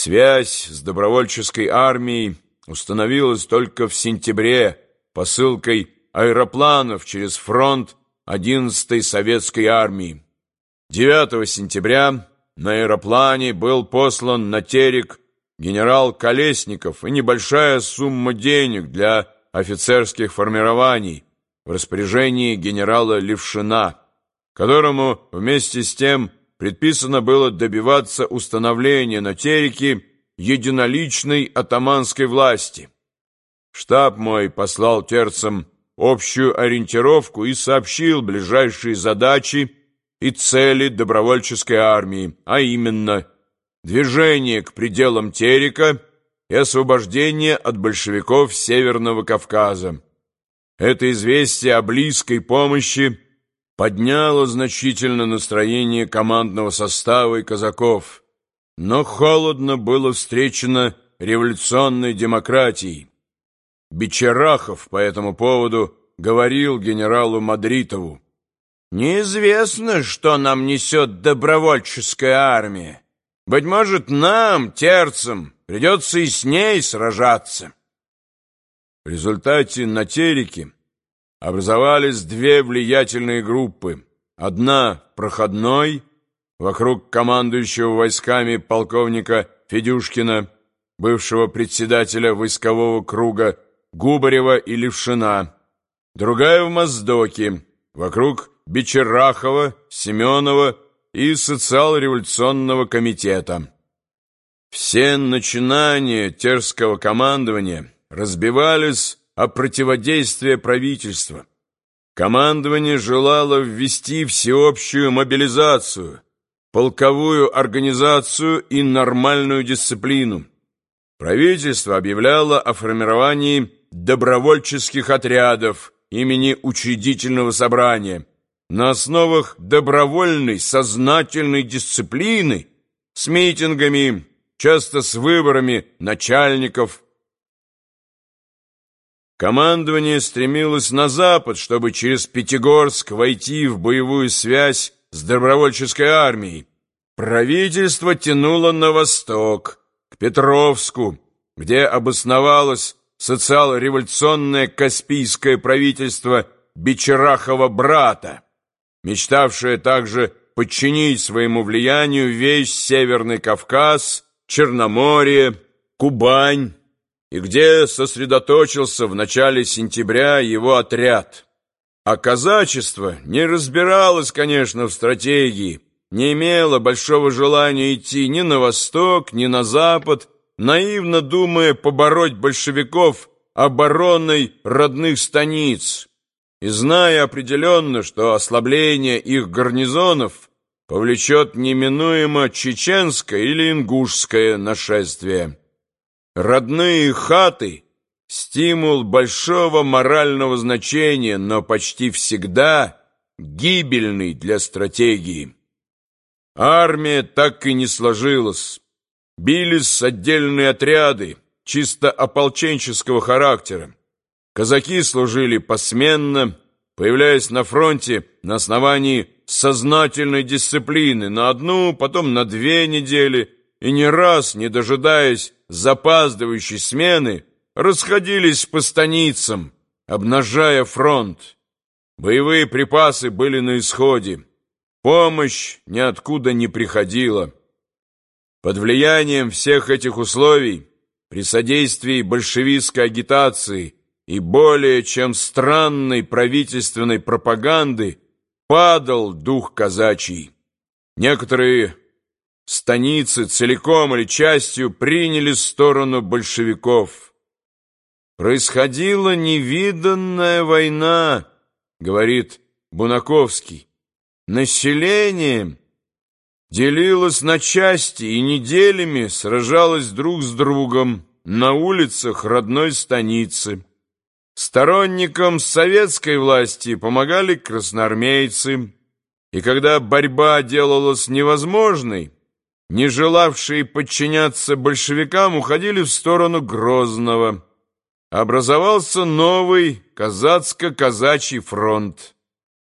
Связь с добровольческой армией установилась только в сентябре посылкой аэропланов через фронт 11-й советской армии. 9 сентября на аэроплане был послан на Терек генерал Колесников и небольшая сумма денег для офицерских формирований в распоряжении генерала Левшина, которому вместе с тем предписано было добиваться установления на Тереке единоличной атаманской власти. Штаб мой послал терцам общую ориентировку и сообщил ближайшие задачи и цели добровольческой армии, а именно движение к пределам Терека и освобождение от большевиков Северного Кавказа. Это известие о близкой помощи подняло значительно настроение командного состава и казаков, но холодно было встречено революционной демократией. Бичарахов по этому поводу говорил генералу Мадритову, «Неизвестно, что нам несет добровольческая армия. Быть может, нам, терцам, придется и с ней сражаться». В результате на Тереке образовались две влиятельные группы. Одна – проходной, вокруг командующего войсками полковника Федюшкина, бывшего председателя войскового круга Губарева и Левшина. Другая в Моздоке, вокруг Бичерахова, Семенова и социал-революционного комитета. Все начинания терского командования разбивались о противодействии правительства. Командование желало ввести всеобщую мобилизацию, полковую организацию и нормальную дисциплину. Правительство объявляло о формировании добровольческих отрядов имени учредительного собрания на основах добровольной сознательной дисциплины с митингами, часто с выборами начальников, Командование стремилось на запад, чтобы через Пятигорск войти в боевую связь с добровольческой армией. Правительство тянуло на восток, к Петровску, где обосновалось социал-революционное Каспийское правительство Бичерахова брата, мечтавшее также подчинить своему влиянию весь Северный Кавказ, Черноморье, Кубань, и где сосредоточился в начале сентября его отряд. А казачество не разбиралось, конечно, в стратегии, не имело большого желания идти ни на восток, ни на запад, наивно думая побороть большевиков обороной родных станиц, и зная определенно, что ослабление их гарнизонов повлечет неминуемо чеченское или ингушское нашествие. Родные хаты – стимул большого морального значения, но почти всегда гибельный для стратегии. Армия так и не сложилась. Бились отдельные отряды, чисто ополченческого характера. Казаки служили посменно, появляясь на фронте на основании сознательной дисциплины на одну, потом на две недели, и не раз, не дожидаясь запаздывающей смены расходились по станицам, обнажая фронт. Боевые припасы были на исходе. Помощь ниоткуда не приходила. Под влиянием всех этих условий, при содействии большевистской агитации и более чем странной правительственной пропаганды, падал дух казачий. Некоторые станицы целиком или частью приняли сторону большевиков. «Происходила невиданная война», — говорит Бунаковский. «Население делилось на части и неделями сражалось друг с другом на улицах родной станицы. Сторонникам советской власти помогали красноармейцы, и когда борьба делалась невозможной, не желавшие подчиняться большевикам, уходили в сторону Грозного. Образовался новый казацко-казачий фронт.